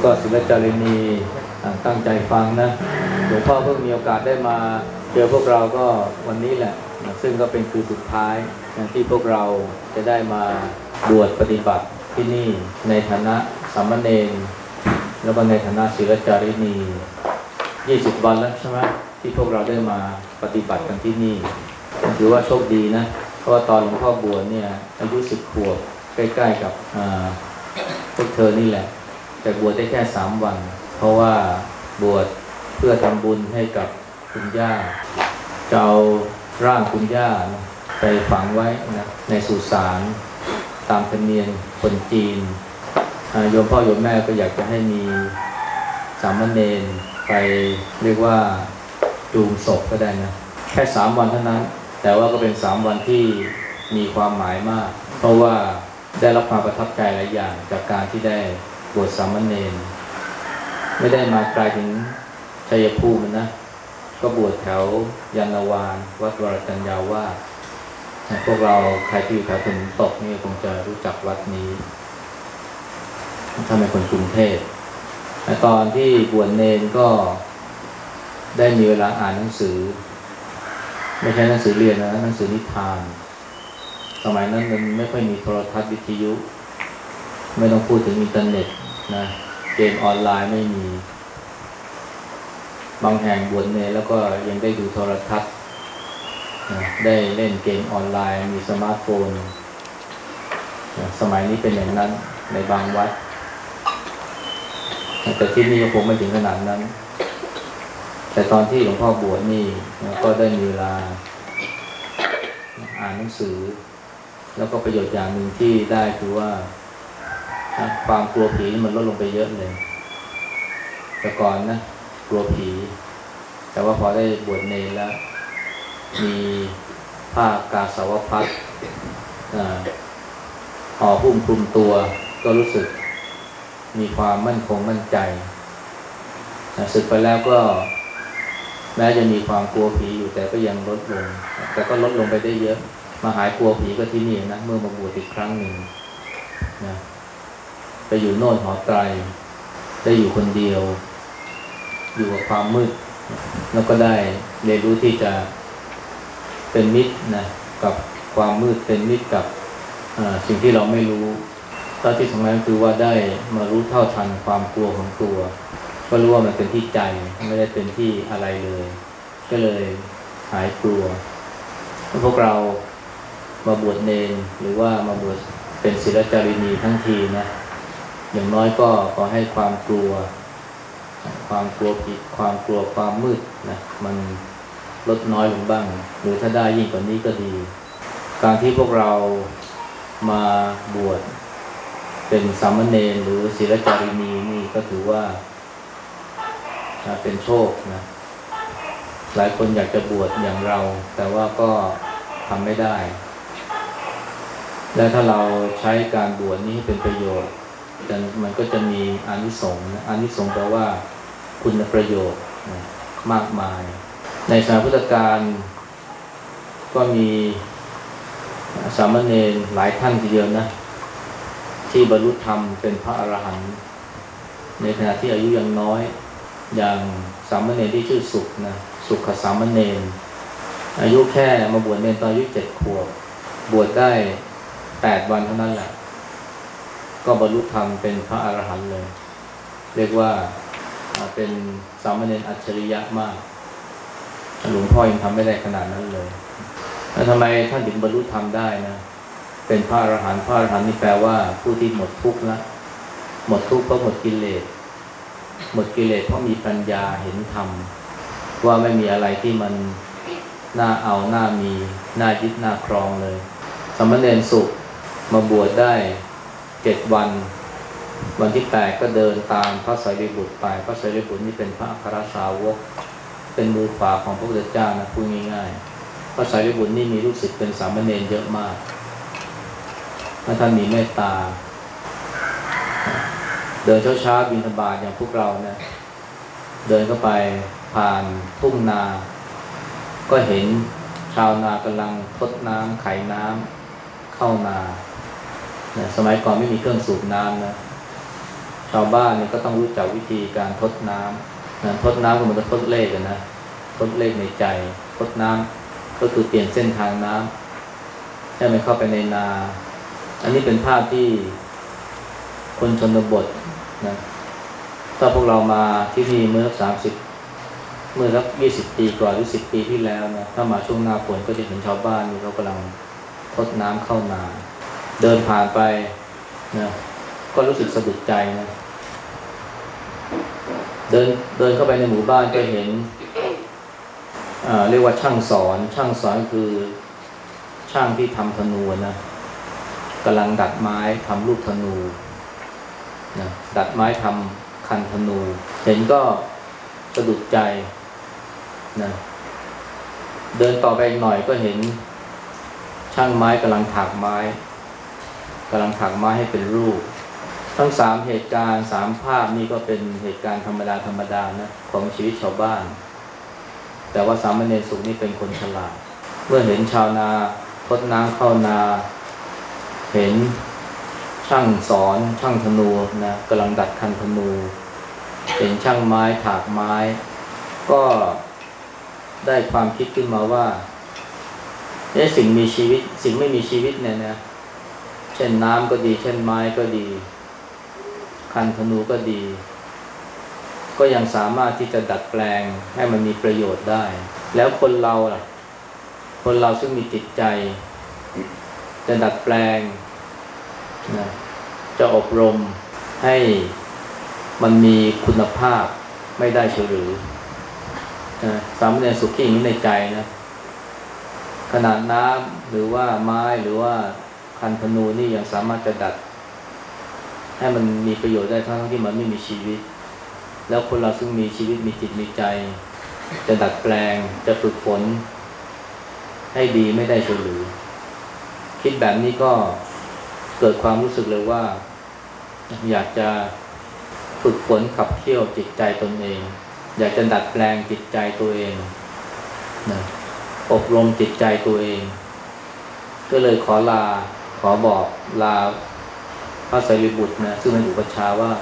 แล้วก็ศิลจารินีตั้งใจฟังนะหลวงพ่อเพิ่งมีโอกาสได้มาเจอพวกเราก็วันนี้แหละ ซึ่งก็เป็นคือสุดท้ายที่พวกเราจะได้มาบวชปฏิบัติที่นี่ในฐานะสามเณรแล้วก็ในฐานะศิลจารินี 20 วันแล้วใช่ไหมที่พวกเราได้มาปฏิบัติกันที่นี่ถือว่าโชคดีนะ เพราะว่าตอนหลวงพ่อบวชเนี่ยอายุสิบขวบใกล้ๆกับพวกเธอนี่แหละ แต่บวชได้แค่สามวัน เพราะว่าบวชเพื่อทำบุญให้กับคุณย่าจะเอาร่างคุณย่าไปฝังไว้นะในสุสานตามธรรมเนียมคนจีนโยมพ่อโยมแม่ก็อยากจะให้มีสามเณรไปเรียกว่าจูงศพก็ได้นะแค่สามวันเท่านั้น แต่ว่าก็เป็นสามวันที่มีความหมายมาก เพราะว่าได้รับความประทับใจหลายอย่างจากการที่ได้ บวชสามเณรไม่ได้มาไกลถึงชัยภูมินะ ก็บวชแถวยานาวาน วัดวรจัญญาวาพวกเราใครที่อยู่แถวถึงตกนี่คงจะรู้จักวัดนี้ ถ้าเป็นคนกรุงเทพตอนที่บวชเนนก็ได้มีเวลาอ่านหนังสือ ไม่ใช่หนังสือเรียนนะหนังสือนิทาน สมัยนั้นมันไม่ค่อยมีโทรทัศน์วิทยุ ไม่ต้องพูดถึงอินเทอร์เน็ต นะเกมออนไลน์ไม่มี บางแห่งบวชเณรแล้วก็ยังได้ดูโทรทัศน์ได้เล่นเกมออนไลน์ มีสมาร์ทโฟนสมัยนี้เป็นอย่างนั้นในบางวัด แต่ที่นี่คงไม่ถึงขนาดนั้น แต่ตอนที่หลวงพ่อบวชนี่ก็ได้มีเวลาอ่านหนังสือ แล้วก็ประโยชน์อย่างหนึ่งที่ได้คือว่า ความกลัวผีมันลดลงไปเยอะเลย แต่ก่อนนะกลัวผี แต่ว่าพอได้บวชเนรแล้ว มีผ้ากาสาวพัดห่อหุ้มคลุมตัวก็รู้สึก มีความมั่นคงมั่นใจศึกไปแล้วก็ แม้จะมีความกลัวผีอยู่แต่ก็ยังลดลง แต่ก็ลดลงไปได้เยอะ มาหายกลัวผีก็ที่นี่นะ เมื่อมาบวชอีกครั้งหนึ่งนะ ไปอยู่โน่นหอไตรได้อยู่คนเดียว อยู่กับความมืด แล้วก็ได้เรียนรู้ที่จะเป็นมิตรนะกับความมืดเป็นมิตรกับสิ่งที่เราไม่รู้ตอนที่สำคัญคือว่าได้มารู้เท่าทันความกลัวของตัว ก็รู้ว่ามันเป็นที่ใจไม่ได้เป็นที่อะไรเลย ก็เลยหายกลัว พวกเรามาบวชเนนหรือว่ามาบวชเป็นศิลจารินีทั้งทีนะ อย่างน้อยก็ขอให้ความกลัว ความกลัวผิดความกลัวความมืดนะมันลดน้อยลงบ้าง หรือถ้าได้ยิ่งกว่านี้ก็ดี การที่พวกเรามาบวชเป็นสามเณรหรือศิลจารินีนี่ก็ถือว่าเป็นโชคนะหลายคนอยากจะบวชอย่างเรา แต่ว่าก็ทำไม่ได้ และถ้าเราใช้การบวชนี้เป็นประโยชน์ มันก็จะมีอานิสงส์อานิสงส์แปลว่าคุณประโยชน์มากมาย ในสายพุทธการก็มีสามเณรหลายท่านทีเดียวนะ ที่บรรลุธรรมเป็นพระอรหันต์ในขณะที่อายุยังน้อยอย่างสามเณรที่ชื่อสุขนะสุขสามเณรอายุแค่มาบวชเนรตอนอายุเจ็ดขวบบวชได้แปดวันเท่านั้นแหละ ก็บรรลุธรรมเป็นพระอรหันต์เลย เรียกว่าเป็นสามเณรอัจฉริยะมากหลวงพ่อยังทำไม่ได้ขนาดนั้นเลยแล้วทำไมท่านถึงบรรลุธรรมได้นะ เป็นพระอรหันต์พระอรหันต์นี่แปลว่าผู้ที่หมดทุกข์ละหมดทุกข์เพราะหมดกิเลสหมดกิเลสเพราะมีปัญญาเห็นธรรม ว่าไม่มีอะไรที่มันน่าเอาน่ามีน่ายึดน่าครองเลย สมณเณรสุขมาบวชได้ เจ็ดวัน วันที่แปดก็เดินตามพระสารีบุตรไป พระสารีบุตรนี่เป็นพระอัครสาวก เป็นมือขวาของพระพุทธเจ้านะพูดง่ายๆพระสารีบุตรนี่มีลูกศิษย์เป็นสามเณรเยอะมากถ้าท่านมีเมตตา เดินเช้าๆบินธบาตอย่างพวกเราเนะเดินเข้าไปผ่านทุ่งนา ก็เห็นชาวนากำลังทดน้ำไขน้ำเข้านา สมัยก่อนไม่มีเครื่องสูบน้ำนะชาวบ้านเนี่ยก็ต้องรู้จักวิธีการทดน้ำนะทดน้ำก็เหมือนกับทดเลขกันนะทดเลขในใจ ทดน้ำก็คือเปลี่ยนเส้นทางน้ำให้มันเข้าไปในนา อันนี้เป็นภาพที่คนชนบทนะถ้าพวกเรามาที่นี่เมื่อสามสิบเมื่อสักยี่สิบปีก่อนหรือสิบปีที่แล้วนะถ้ามาช่วงหน้าฝนก็จะเห็นชาวบ้านนี่เขากำลังทดน้ำเข้านา เดินผ่านไปนะก็รู้สึกสะดุดใจนะเดินเดินเข้าไปในหมู่บ้านก็เห็นเรียกว่าช่างสอน ช่างสอนคือช่างที่ทำธนูนะกำลังดัดไม้ทำลูกธนูนะดัดไม้ทำคันธนู เห็นก็สะดุดใจนะเดินต่อไปอีกหน่อยก็เห็นช่างไม้กำลังถักไม้ กำลังถักไม้ให้เป็นรูป ทั้งสามเหตุการณ์สามภาพนี่ก็เป็นเหตุการณ์ธรรมดาธรรมดานะของชีวิตชาวบ้าน แต่ว่าสามเณรสุขนี่เป็นคนฉลาด เมื่อเห็นชาวนาทดน้ำเข้านา เห็นช่างสอนช่างธนูนะกำลังดัดคันธนู เห็นช่างไม้ถากไม้ ก็ได้ความคิดขึ้นมาว่าเนี่ยสิ่งมีชีวิต สิ่งไม่มีชีวิตเนี่ยนะ ช่นน้ำก็ดี เช่นไม้ก็ดี คันธนูก็ดี ก็ยังสามารถที่จะดัดแปลงให้มันมีประโยชน์ได้ แล้วคนเราล่ะ คนเราซึ่งมีจิตใจ จะดัดแปลงนะจะอบรมให้มันมีคุณภาพไม่ได้เฉลือนะสามเณรสุขีอย่างนี้ในใจนะขนาดน้ำหรือว่าไม้หรือว่า คันธนูนี่ยังสามารถจะดัด ให้มันมีประโยชน์ได้ทั้งที่มันไม่มีชีวิต แล้วคนเราซึ่งมีชีวิตมีจิตมีใจ จะดัดแปลงจะฝึกฝน ให้ดีไม่ได้เฉลือคิดแบบนี้ก็เกิดความรู้สึกเลยว่า อยากจะฝึกฝนขับเคี่ยวจิตใจตนเอง อยากจะดัดแปลงจิตใจตัวเองนะอบรมจิตใจตัวเอง ก็เลยขอลา ขอบอกลาพระสารีบุตรนะซึ่งเป็นอุปชาว่า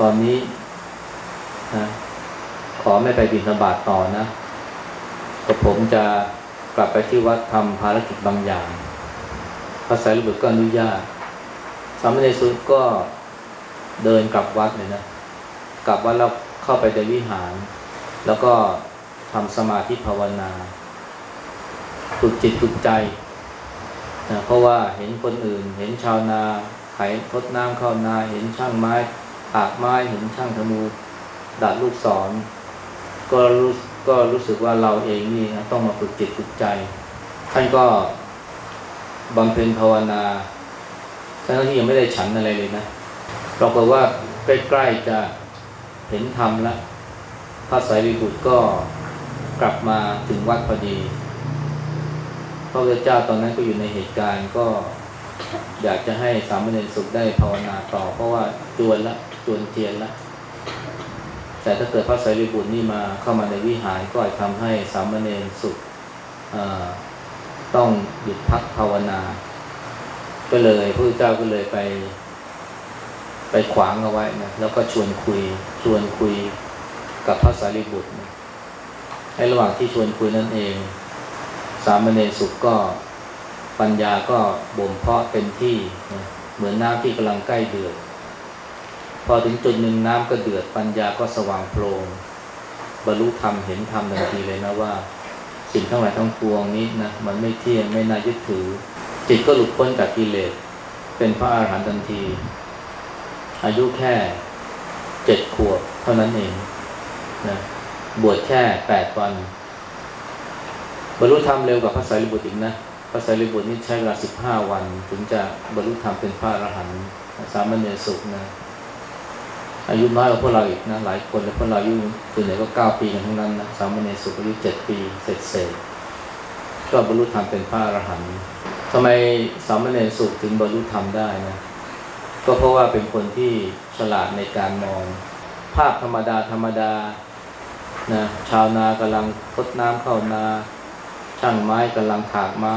ตอนนี้นะขอไม่ไปบิณฑบาตต่อนะก็ผมจะกลับไปที่วัดทำภารกิจบางอย่าง พระสารีบุตรก็อนุญาตสามเณรสุดก็เดินกลับวัดเลยนะ กลับวัดแล้วเข้าไปในวิหาร แล้วก็ทำสมาธิภาวนา ฝึกจิตฝึกใจ นะเพราะว่าเห็นคนอื่น เห็นชาวนาไถทดน้ำเข้านาเห็นช่างไม้ถากไม้เห็นช่างธนูดัดลูกศรก็รู้ก็รู้สึกว่าเราเองนี่นะต้องมาฝึกจิตฝึกใจ ท่านก็บำเพ็ญภาวนาทั้งที่ยังไม่ได้ฉันอะไรเลยนะปรากว่าใกล้ๆจะเห็นธรรมแล้วพระสายรีบุตรก็กลับมาถึงวัดพอดี ระพุทธเจ้าตอนนั้นก็อยู่ในเหตุการณ์ก็อยากจะให้สามเณรสุขได้ภาวนาต่อ เพราะว่าจวนละจวนเทียนละ แต่ถ้าเกิดพระสายรีบุตรนี่มาเข้ามาในวิหารก็อาจทำให้สามเณรสุขต้องหยุดพักภาวนา ก็เลยพระพุทธเจ้าก็เลยไป ไปขวางเอาไว้นะแล้วก็ชวนคุยชวนคุยกับพระสารีบุตรนะในระหว่างที่ชวนคุยนั่นเอง สามเณรสุขก็ปัญญาก็บ่มเพาะเต็มที่นะเหมือนน้ำที่กำลังใกล้เดือด พอถึงจุดหนึ่งน้ำก็เดือด ปัญญาก็สว่างโพลงบรรลุธรรมเห็นธรรมทันทีเลยนะว่า สิ่งทั้งหลายทั้งปวงนี้นะมันไม่เที่ยงไม่น่ายึดถือ จิตก็หลุดพ้นจากกิเลสเป็นพระอาหารหันต์ทันที อายุแค่เจ็ดขวบเท่านั้นเองนะบวชแค่แปดวัน บรรลุธรรมเร็วกว่าพระสารีบุตรอีกนะพระสารีบุตรนี่ใช้เวลาสิบห้าวัน ถึงจะบรรลุธรรมเป็นพระอรหันต์สามเณรสุขนะอายุน้อยกว่าพวกเราอีกนะหลายคนแล้วพวกเราอายุส่วนใหญ่ก็เก้าปีกันทั้งนั้นนะสามเณรสุขอายุเจ็ดปีเสร็จเสร็จก็บรรลุธรรมเป็นพระอรหันต์ทำไมสามเณรสุขถึงบรรลุธรรมได้นะก็เพราะว่าเป็นคนที่ฉลาดในการมอง ภาพธรรมดาธรรมดานะชาวนากำลังทดน้ำเข้านา ช่างไม้กำลังถากไม้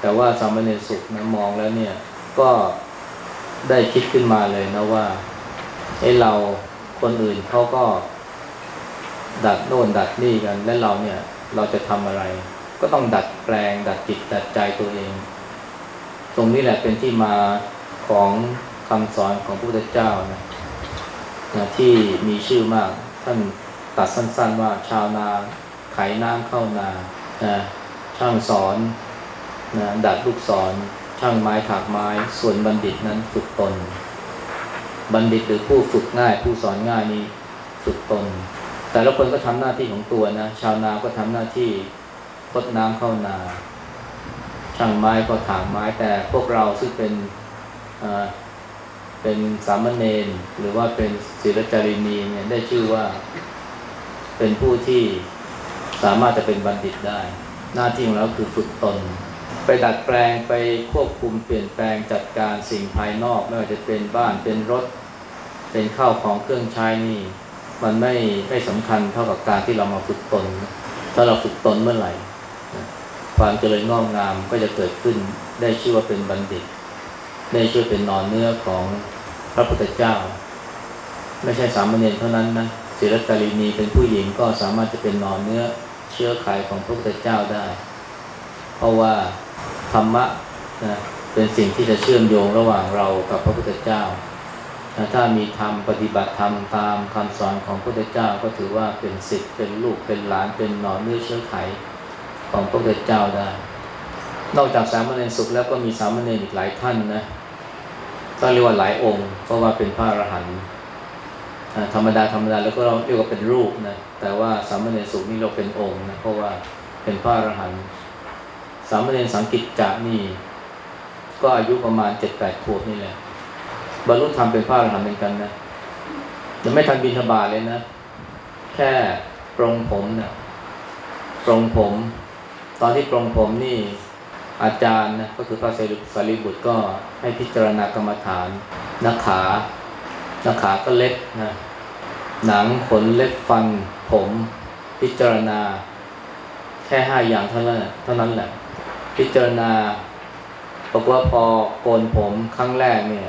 แต่ว่าสามเณรสุขนะมองแล้วเนี่ย ก็ได้คิดขึ้นมาเลยนะว่าไอ้เราคนอื่นเขาก็ดัดโน่นดัดนี่กัน และเราเนี่ยเราจะทำอะไร ก็ต้องดัดแปลง ดัดจิตดัดใจตัวเอง ตรงนี้แหละเป็นที่มาของคำสอนของพระพุทธเจ้านะนะที่มีชื่อมากท่านตัดสั้นๆว่าชาวนาไขน้ำเข้านา นะช่างสอนนะดัดลูกศร ช่างไม้ถากไม้ ส่วนบัณฑิตนั้นฝึกตน บัณฑิตหรือผู้ฝึกง่าย ผู้สอนง่ายนี้ฝึกตน แต่ละคนก็ทำหน้าที่ของตัวนะชาวนาก็ทำหน้าที่พดน้ำเข้านา ช่างไม้ก็ถางไม้แต่พวกเราซึ่งเป็นเป็นสามเณรหรือว่าเป็นศิลจารินีเนี่ยได้ชื่อว่าเป็นผู้ที่ สามารถจะเป็นบัณฑิตได้ หน้าที่ของเราคือฝึกตน ไปดัดแปลงไปควบคุมเปลี่ยนแปลงจัดการสิ่งภายนอก ไม่ว่าจะเป็นบ้านเป็นรถ เป็นข้าวของเครื่องใช้นี่ มันไม่ไม่สำคัญเท่ากับการที่เรามาฝึกตน ถ้าเราฝึกตนเมื่อไหร่ ความเจริญงอกงามก็จะเกิดขึ้นได้ชื่อว่าเป็นบัณฑิต ได้ช่วยเป็นนอนเนื้อของพระพุทธเจ้า ไม่ใช่สามเณรเท่านั้นนะศิลตาลีนีเป็นผู้หญิงก็สามารถจะเป็นนอนเนื้อ เชื้อไขของพระพุทธเจ้าได้ เพราะว่าธรรมะนะเป็นสิ่งที่จะเชื่อมโยงระหว่างเรากับพระพุทธเจ้า ถ้ามีธรรมปฏิบัติธรรมตามคำสอนของพระพุทธเจ้าก็ถือว่าเป็นสิทธิ์เป็นลูกเป็นหลานเป็นนอนเนื้อเชื้อไขของพระพุทธเจ้าได้ นอกจากสามเณรสุขแล้วก็มีสามเณรอีกหลายท่านนะก็เรียกว่าหลายองค์ เพราะว่าเป็นพระอรหันต์ ธรรมดาธรรมดาแล้วก็เราเรียกว่าเป็นรูปนะแต่ว่าสามเณรสุขนี่เราเป็นองค์นะเพราะว่าเป็นพระอรหันต์สามเณรสังกิจจานี่ ก็อายุประมาณเจ็ดแปดขวบนี่แหละบรรลุธรรมเป็นพระอรหันต์เหมือนกันนะยังไม่ทันบินทบาทเลยนะ แค่ปรงผมเนะี่ยปรงผม ตอนที่ปรงผมนี่อาจารย์นะก็คือพระสารีบุตรก็ให้พิจารณากรรมฐานนักขา นักขาก็เล็กนะหนังขนเล็บฟันผมพิจารณา แค่ห้าอย่างเท่านั้นเท่านั้นแหละ พิจารณาบอกว่าพอโกนผมครั้งแรกเนี่ย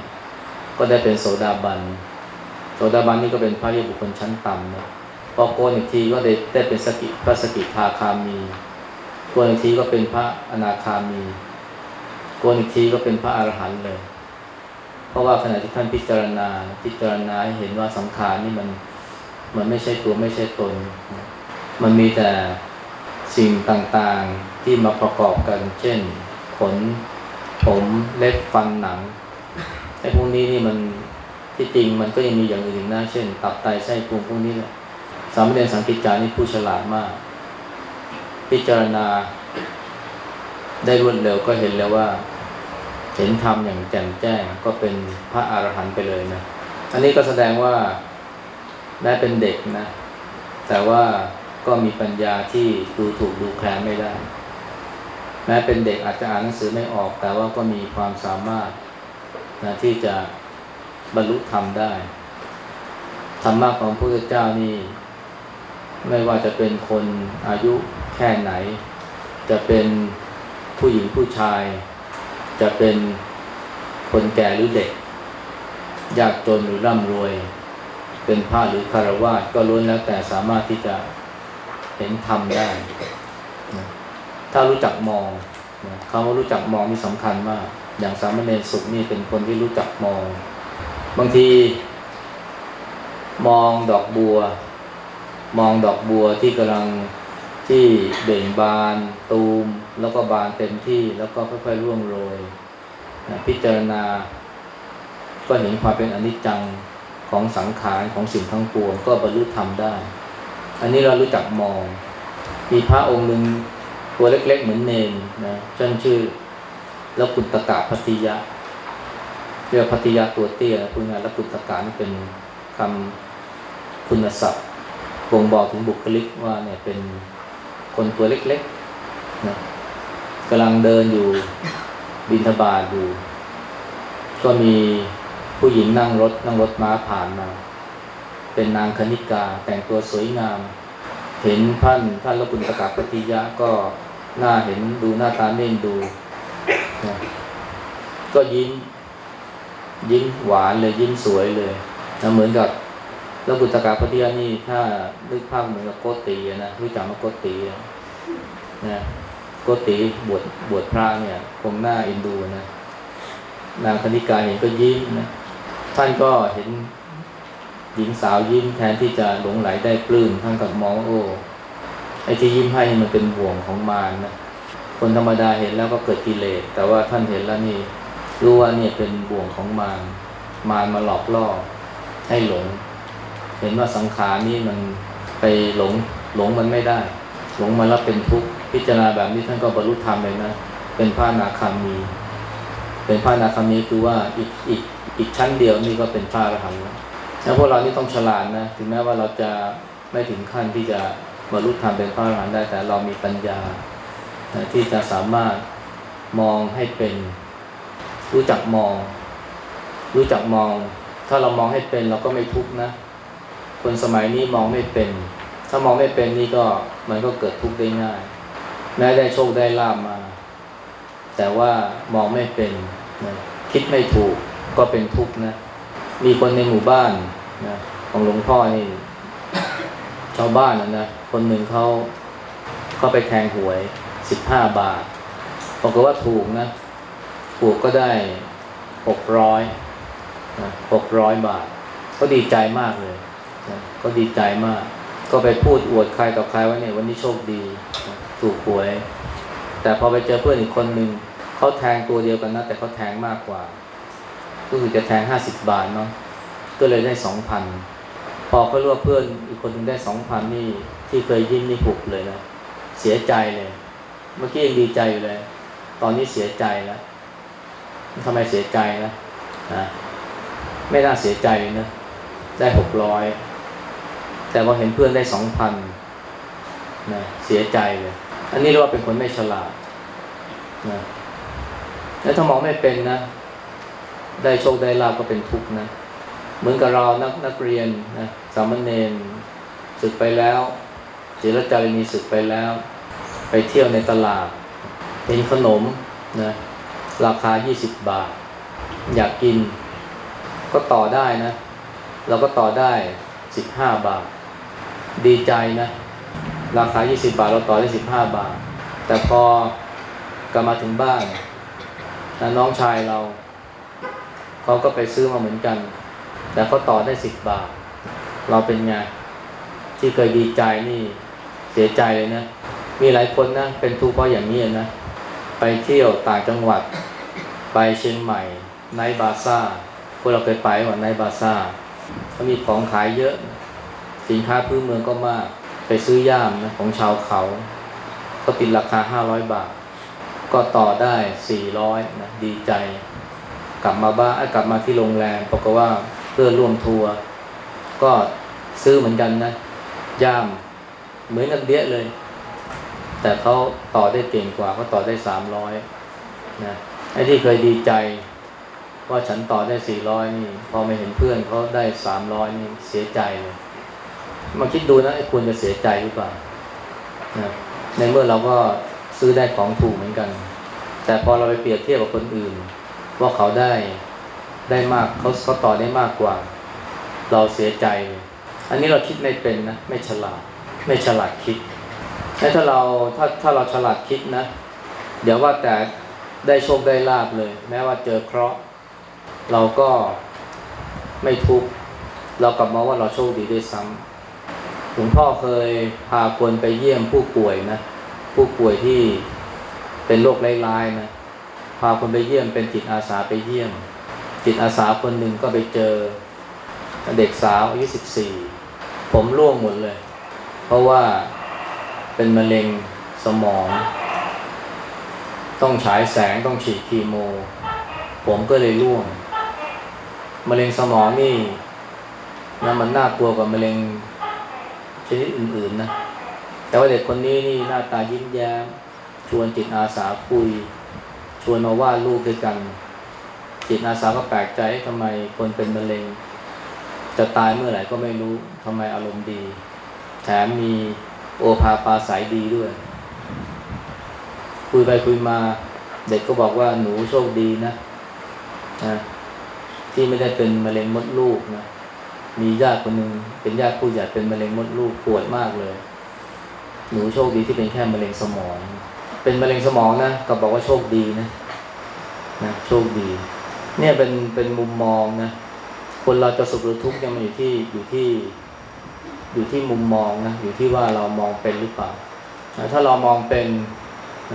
ก็ได้เป็นโสดาบันโสดาบันนี่ก็เป็นพระเรียบุคคลชั้นต่ำนะพอโกนอีกทีก็ได้ได้เป็นสกิพระสกิทาคามีโกนอีกทีก็เป็นพระอนาคามีโกนอีกทีก็เป็นพระอรหันต์เลย เพราะว่าขณะที่ท่านพิจารณาพิจารณาเห็นว่าสังขารนี่มันมันไม่ใช่ตัวไม่ใช่ตน มันมีแต่สิ่งต่างๆที่มาประกอบกัน เช่น ขน ผมเล็บฟันหนังไอ้พวกนี้นี่มันที่จริงมันก็ยังมีอย่างอื่นนะเช่น ตับไตไส้พุงพวกนี้แหละสามเณรสังกิจจานี่ผู้ฉลาดมาก พิจารณาได้รวดเร็วก็เห็นแล้วว่า เห็นธรรมอย่างแจ่มแจ้งก็เป็นพระอรหันต์ไปเลยนะ อันนี้ก็แสดงว่าได้เป็นเด็กนะ แต่ว่าก็มีปัญญาที่ดูถูกดูแคลนไม่ได้ แม้เป็นเด็กอาจจะอ่านหนังสือไม่ออก แต่ว่าก็มีความสามารถนะที่จะบรรลุธรรมได้ ธรรมะของพระพุทธเจ้านี่ ไม่ว่าจะเป็นคนอายุแค่ไหน จะเป็นผู้หญิงผู้ชาย จะเป็นคนแก่หรือเด็ก ยากจนหรือร่ำรวย เป็นผ้าหรือคารวาสก็ล้วนแล้วแต่สามารถที่จะเห็นธรรมได้ ถ้ารู้จักมองคำว่ารู้จักมองนี่สำคัญมาก อย่างสามเณรสุขนี่เป็นคนที่รู้จักมอง บางที มองดอกบัว มองดอกบัวที่กำลังที่เบ่งบาน ตูม แล้วก็บานเต็มที่แล้วก็ค่อยๆร่วงโรยนะพิจารณา ก็เห็นความเป็นอนิจจังของสังขารของสิ่งทั้งปวง ก็บรรลุธรรมได้ อันนี้เรารู้จักมอง มีพระองค์หนึ่งตัวเล็กๆ เหมือนเนนนะท่นชื่อแล้วกุตกะพัติยะเรียกพัติยะตัวเตี้ยคุณงานแล้วกุตกะนี่เป็นคำคุณศัพท์บ่งบอกถึงบุคลิกว่าเนี่ยเป็นคนตัวเล็กๆนะ กำลังเดินอยู่บินทบาทอยู่ ก็มีผู้หญิงนั่งรถนั่งรถม้าผ่านมา เป็นนางคณิกาแต่งตัวสวยงาม เห็นท่านท่านละบุญประกาศปฏิยะก็หน้าเห็นดูหน้าตาเน่นดู ก็ยิ้ม ยิ้มหวานเลยยิ้มสวยเลยนะเหมือนกับแล้วบุตรกาพเทียนี่ถ้านึกภาพเหมือนกับโกตีนะรู้จักมาโกตีนะ กตีบวชบวชพระเนี่ยคงหน้าอินดูนะ นางคณิกาเห็นก็ยิ้มนะ ท่านก็เห็นหญิงสาวยิ้มแทนที่จะหลงไหลได้ปลื้มท่านกับมองโอ้ไอ้ที่ยิ้มให้มันเป็นบ่วงของมารนะคนธรรมดาเห็นแล้วก็เกิดกิเลสแต่ว่าท่านเห็นแล้วนี่รู้ว่าเนี่ยเป็นบ่วงของมารมารมาหลอกล่อให้หลง เห็นว่าสังขารนี่มันไปหลงหลงมันไม่ได้ หลงมันแล้วเป็นทุกข์ พิจารณาแบบนี้ท่านก็บรรลุธรรมเลยนะ เป็นพระนาคามี เป็นพระนาคามีคือว่าอีกอีกอีกชั้นเดียวนี่ก็เป็นพระอรหันต์แล้วแล้วพวกเรานี่ต้องฉลาดนะ ถึงแม้ว่าเราจะไม่ถึงขั้นที่จะบรรลุธรรมเป็นพระอรหันต์ได้แต่เรามีปัญญาที่จะสามารถมองให้เป็นรู้จักมอง รู้จักมอง ถ้าเรามองให้เป็นเราก็ไม่ทุกข์นะ คนสมัยนี้มองไม่เป็น ถ้ามองไม่เป็นนี่ก็มันก็เกิดทุกข์ได้ง่าย แม้ได้โชคได้ลาบมา แต่ว่ามองไม่เป็นนะคิดไม่ถูกก็เป็นทุกข์นะ มีคนในหมู่บ้านนะของหลวงพ่อนี่ชาวบ้านนะนะคนหนึ่งเขาเขาไปแทงหวยสิบห้าบาทบอกว่าถูกนะ ถูกก็ได้หกร้อยหกร้อยบาท ก็ดีใจมากเลยนะก็ดีใจมาก ก็ไปพูดอวดใครต่อใครว่าเนี่ยวันนี้โชคดีนะ ถูกหวย แต่พอไปเจอเพื่อนอีกคนหนึ่งเขาแทงตัวเดียวกันนะแต่เขาแทงมากกว่าก็คือจะแทงห้าสิบบาทเนาะก็เลยได้สองพันพอเขารู้ว่าเพื่อนอีกคนหนึ่งได้สองพันนี่ที่เคยยิ้มนี่หุบเลยนะเสียใจเลย เมื่อกี้ยังดีใจอยู่เลย ตอนนี้เสียใจแล้วทำไมเสียใจนะนะไม่น่าเสียใจเลยนะได้หกร้อยแต่พอเห็นเพื่อนได้สองพันนะเสียใจเลย อันนี้เรียกว่าเป็นคนไม่ฉลาดนะแล้วถ้ามองไม่เป็นนะ ได้โชคได้ลาบก็เป็นทุกข์นะ เหมือนกับเรานักนักเรียนนะสามเณรศึกไปแล้วศิลจารีนีศึกไปแล้ว ไปเที่ยวในตลาด เห็นขนมนะราคา 20 บาท อยากกิน ก็ต่อได้นะ เราก็ต่อได้ 15 บาท ดีใจนะ ราคา 20 บาทเราต่อได้ 15 บาท แต่พอกลับมาถึงบ้านนะน้องชายเราเขาก็ไปซื้อมาเหมือนกัน แต่เขาต่อได้ 10 บาท เราเป็นไงที่เคยดีใจนี่เสียใจเลยนะ มีหลายคนนะเป็นทุกข์เพราะอย่างนี้นะ ไปเที่ยวต่างจังหวัด ไปเชียงใหม่ไนบาซ่าพวกเราเคยไปว่าไนบาซ่าเขามีของขายเยอะ สินค้าพื้นเมืองก็มาก ไปซื้อย่ามนะของชาวเขา ก็ติดราคาห้าร้อยบาท ก็ต่อได้สี่ร้อยนะดีใจ กลับมาบ้านกลับมาที่โรงแรมปรากฏว่าเพื่อร่วมทัวร์ก็ซื้อเหมือนกันนะย่ามเหมือนกันเดียเลย แต่เขาต่อได้เก่งกว่าเขาต่อได้สามร้อยนะไอ้ที่เคยดีใจว่าฉันต่อได้สี่ร้อยนี่ พอไม่เห็นเพื่อนเขาได้สามร้อยนี่เสียใจเลย มาคิดดูนะไอ้ควรจะเสียใจหรือเปล่านะในเมื่อเราก็ซื้อได้ของถูกเหมือนกัน แต่พอเราไปเปรียบเทียบกับคนอื่น ว่าเขาได้ได้มากเขาเขาต่อได้มากกว่า เราเสียใจ อันนี้เราคิดไม่เป็นนะ ไม่ฉลาด ไม่ฉลาดคิดและถ้าเราถ้าถ้าเราฉลาดคิดนะ เดี๋ยวว่าแต่ได้โชคได้ลาบเลย แม้ว่าเจอเคราะห์เราก็ไม่ทุกข์เรากลับมาว่าเราโชคดีด้วยซ้ำ ลวงพ่อเคยพาคนไปเยี่ยมผู้ป่วยนะ ผู้ป่วยที่เป็นโรคร้ายๆนะ พาคนไปเยี่ยมเป็นจิตอาสาไปเยี่ยม จิตอาสาคนหนึ่งก็ไปเจอเด็กสาวอายุสิบสี่ผมร่วงหมดเลย เพราะว่าเป็นมะเร็งสมอง ต้องฉายแสงต้องฉีดคีโม ผมก็เลยร่วง มะเร็งสมองนี่นะมันน่ากลัวกว่ามะเร็ง ชนิดอื่นๆนะ แต่ว่าเด็กคนนี้นี่หน้าตายิ้มแย้ม ชวนจิตอาสาคุย ชวนมาวาดรูปด้วยกัน จิตอาสาก็แปลกใจทำไมคนเป็นมะเร็ง จะตายเมื่อไหร่ก็ไม่รู้ทำไมอารมณ์ดี แถมมีโอภาปาสายดีด้วย คุยไปคุยมา เด็กก็บอกว่าหนูโชคดีนะนะที่ไม่ได้เป็นมะเร็งมดลูกนะ มีญาติคนหนึ่งเป็นญาติผู้ใหญ่เป็นมะเร็งมดลูกปวดมากเลย หนูโชคดีที่เป็นแค่มะเร็งสมอง เป็นมะเร็งสมองนะก็บอกว่าโชคดีนะนะโชคดี เนี่ยเป็นเป็นมุมมองนะคนเราจะสุขหรือทุกข์เนี่ยมันอยู่ที่อยู่ที่อยู่ที่มุมมองนะอยู่ที่ว่าเรามองเป็นหรือเปล่านะถ้าเรามองเป็น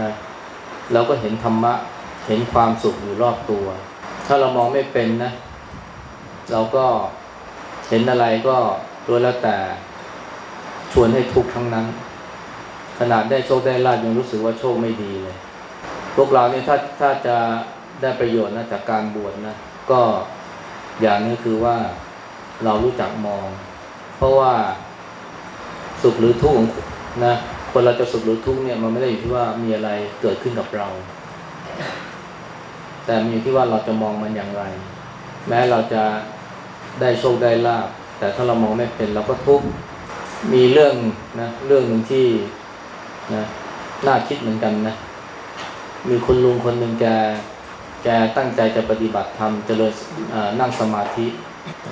นะเราก็เห็นธรรมะเห็นความสุขอยู่รอบตัว ถ้าเรามองไม่เป็นนะ เราก็ เห็นอะไรก็รู้แล้วแต่ชวนให้ทุกข์ทั้งนั้น ขนาดได้โชคได้ลาบยังรู้สึกว่าโชคไม่ดีเลย พวกเราเนี่ยถ้าถ้าจะได้ประโยชน์นะจากการบวชนะ ก็อย่างนี้คือว่าเรารู้จักมอง เพราะว่าสุขหรือทุกข์นะคนเราจะสุขหรือทุกข์เนี่ยมันไม่ได้อยู่ที่ว่ามีอะไรเกิดขึ้นกับเรา แต่มีอยู่ที่ว่าเราจะมองมันอย่างไร แม้เราจะ ได้โชคได้ลาบแต่ถ้าเรามองไม่เป็นเราก็ทุกข์มีเรื่องนะเรื่องหนึ่งที่นะน่าคิดเหมือนกันนะมีคุณลุงคนหนึ่งแกแกตั้งใจจะปฏิบัติธรรมเจริญเอ่อนั่งสมาธิ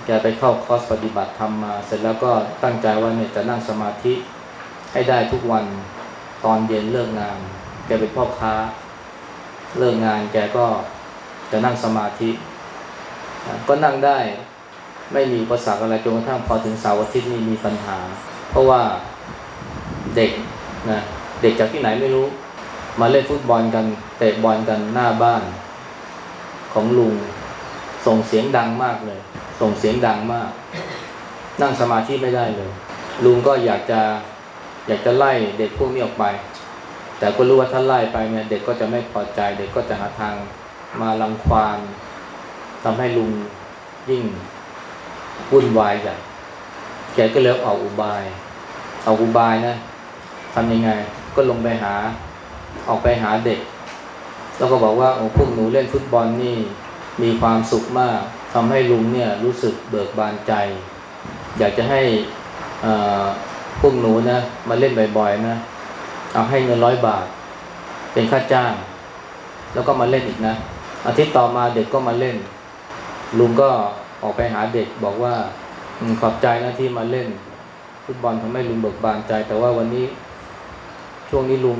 แกไปเข้าคอร์สปฏิบัติธรรมมา เสร็จแล้วก็ตั้งใจว่าเนี่ยจะนั่งสมาธิให้ได้ทุกวันตอนเย็นเลิกงาน แกเป็นพ่อค้า เลิกงานแกก็จะนั่งสมาธิ ก็นั่งได้ ไม่มีอุปสรรคอะไรจนกระทั่งพอถึงเสาร์อาทิตย์นี่มีปัญหา เพราะว่าเด็กนะเด็กจากที่ไหนไม่รู้ มาเล่นฟุตบอลกันเตะบอลกันหน้าบ้าน ของลุงส่งเสียงดังมากเลย ส่งเสียงดังมาก นั่งสมาธิไม่ได้เลย ลุงก็อยากจะอยากจะไล่เด็กพวกนี้ออกไป แต่ก็รู้ว่าถ้าไล่ไปเนี่ยเด็กก็จะไม่พอใจ เด็กก็จะหาทางมาลังควานทำให้ลุงยิ่ง วุ่นวายใหญ่แกก็เลยออกอุบาย เอาอุบายนะทำยังไง ก็ลงไปหา ออกไปหาเด็ก แล้วก็บอกว่าโอ้พวกหนูเล่นฟุตบอลนี่มีความสุขมากทำให้ลุงเนี่ยรู้สึกเบิกบานใจ อยากจะให้พวกหนูนะมาเล่นบ่อยๆนะเอาให้เงินร้อยบาท เป็นค่าจ้าง แล้วก็มาเล่นอีกนะ อาทิตย์ต่อมาเด็กก็มาเล่น ลุงก็ ออกไปหาเด็กบอกว่าขอบใจนะที่มาเล่นฟุตบอลทำให้ลุงเบิกบานใจ แต่ว่าวันนี้ช่วงนี้ลุง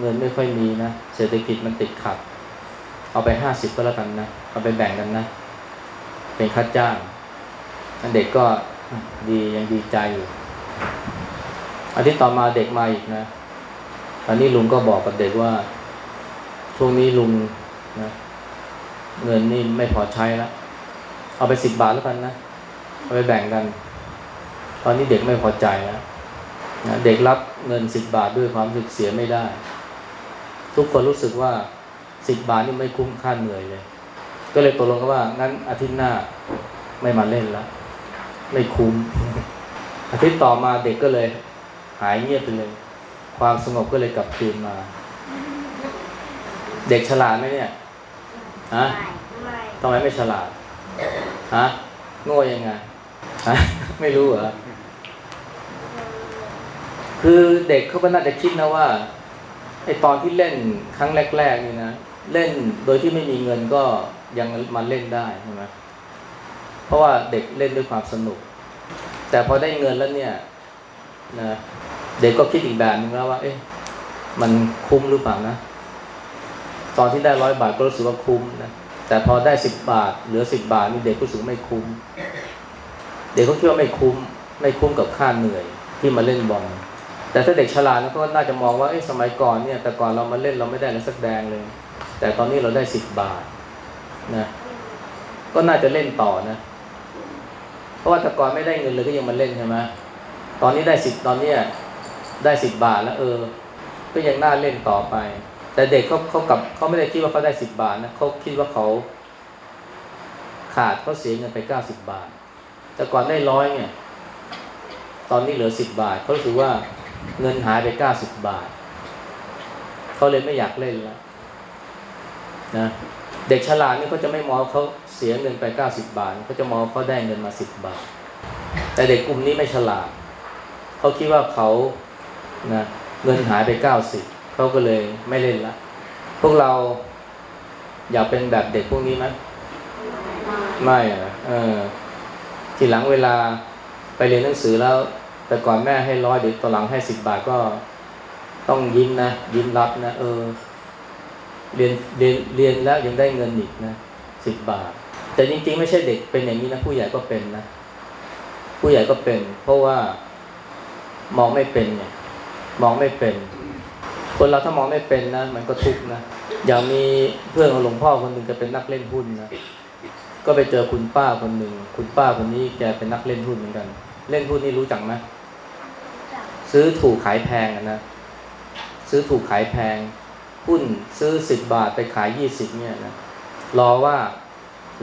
เงินไม่ค่อยมีนะเศรษฐกิจมันติดขัด เอาไปห้าสิบก็แล้วกันนะเอาไปแบ่งกันนะ เป็นค่าจ้างอันเด็กก็ดียังดีใจอยู่อาทิตย์ต่อมาเด็กมาอีกนะตอนนี้ลุงก็บอกกับเด็กว่า ช่วงนี้ลุงนะเงินนี่ไม่พอใช้แล้ว เอาไปสิบบาทแล้วกันนะเอาไปแบ่งกัน ตอนนี้เด็กไม่พอใจแล้วนะเด็กรับเงินสิบบาทด้วยความรู้สึกเสียไม่ได้ ทุกคนรู้สึกว่าสิบบาทนี่ไม่คุ้มค่าเหนื่อยเลย ก็เลยตกลงกันว่างั้นอาทิตย์หน้าไม่มาเล่นแล้วไม่คุ้ม อาทิตย์ต่อมาเด็กก็เลย หายเงียบไปเลย ความสงบก็เลยกลับคืนมา เด็กฉลาดไหมเนี่ยฮะไม่ทำไมไม่ฉลาด ฮะโง่ยังไงฮะไม่รู้เหรอคือเด็กเขาก็น่าจะคิดนะว่าไอตอนที่เล่นครั้งแรก ๆ นี่นะเล่นโดยที่ไม่มีเงินก็ยังมาเล่นได้ใช่ไหมเพราะว่าเด็กเล่นด้วยความสนุก แต่พอได้เงินแล้วเนี่ยนะเด็กก็คิดอีกแบบนึงแล้วว่า เอ๊ะมันคุ้มหรือเปล่านะ ตอนที่ได้ร้อยบาทก็รู้สึกว่าคุ้มนะ แต่พอได้สิบบาท เหลือสิบบาทนี่เด็กรู้สึกไม่คุ้ม เด็กเขาคิดว่าไม่คุ้ม ไม่คุ้มกับค่าเหนื่อยที่มาเล่นบอลแต่ถ้าเด็กฉลาดก็น่าจะมองว่าเอ้สมัยก่อนเนี่ย แต่ก่อนเรามาเล่นเราไม่ได้อะไรสักแดงเลย แต่ตอนนี้เราได้สิบบาทนะก็น่าจะเล่นต่อนะ เพราะว่าแต่ก่อนไม่ได้เงินเลยก็ยังมาเล่นใช่ไหมตอนนี้ได้สิบตอนเนี้ยได้สิบบาทแล้วเออ ก็ยังน่าเล่นต่อไป แต่เด็กเขาเขากับเขาไม่ได้คิดว่าเขาได้สิบบาทนะเขาคิดว่าเขาขาดเขาเสียเงินไปเก้าสิบบาท แต่ก่อนได้ร้อยเนี่ย ตอนนี้เหลือสิบบาทเขารู้สึกว่าเงินหายไปเก้าสิบบาท เขาเลยไม่อยากเล่นแล้วนะเด็กฉลาดนี่เขาจะไม่มองเขาเสียเงินไปเก้าสิบบาทเขาจะมองเขาได้เงินมาสิบบาท แต่เด็กกลุ่มนี้ไม่ฉลาดเขาคิดว่าเขานะเงินหายไปเก้าสิบ เขาก็เลยไม่เล่นละ พวกเราอยากเป็นแบบเด็กพวกนี้ไหมไม่อะเออ ทีหลังเวลาไปเรียนหนังสือแล้ว แต่ก่อนแม่ให้ร้อยเดี๋ยวตอนหลังให้สิบบาทก็ต้องยิ้มนะ ยิ้มรับนะ เออ เรียนเรียนเรียนแล้วยังได้เงินอีกนะสิบบาท แต่จริงๆ ไม่ใช่เด็กเป็นอย่างนี้นะ ผู้ใหญ่ก็เป็นนะ ผู้ใหญ่ก็เป็น เพราะว่ามองไม่เป็นเนี่ย มองไม่เป็น คนเราถ้ามองไม่เป็นนะมันก็ทุกข์นะอย่างมีเพื่อนของหลวงพ่อคนหนึ่งจะเป็นนักเล่นหุ้นนะก็ไปเจอคุณป้าคนหนึ่งคุณป้าคนนี้แกเป็นนักเล่นหุ้นเหมือนกัน เล่นหุ้นนี่รู้จักไหมซื้อถูกขายแพงนะซื้อถูกขายแพง หุ้นซื้อสิบบาทไปขายยี่สิบเนี่ยนะรอว่า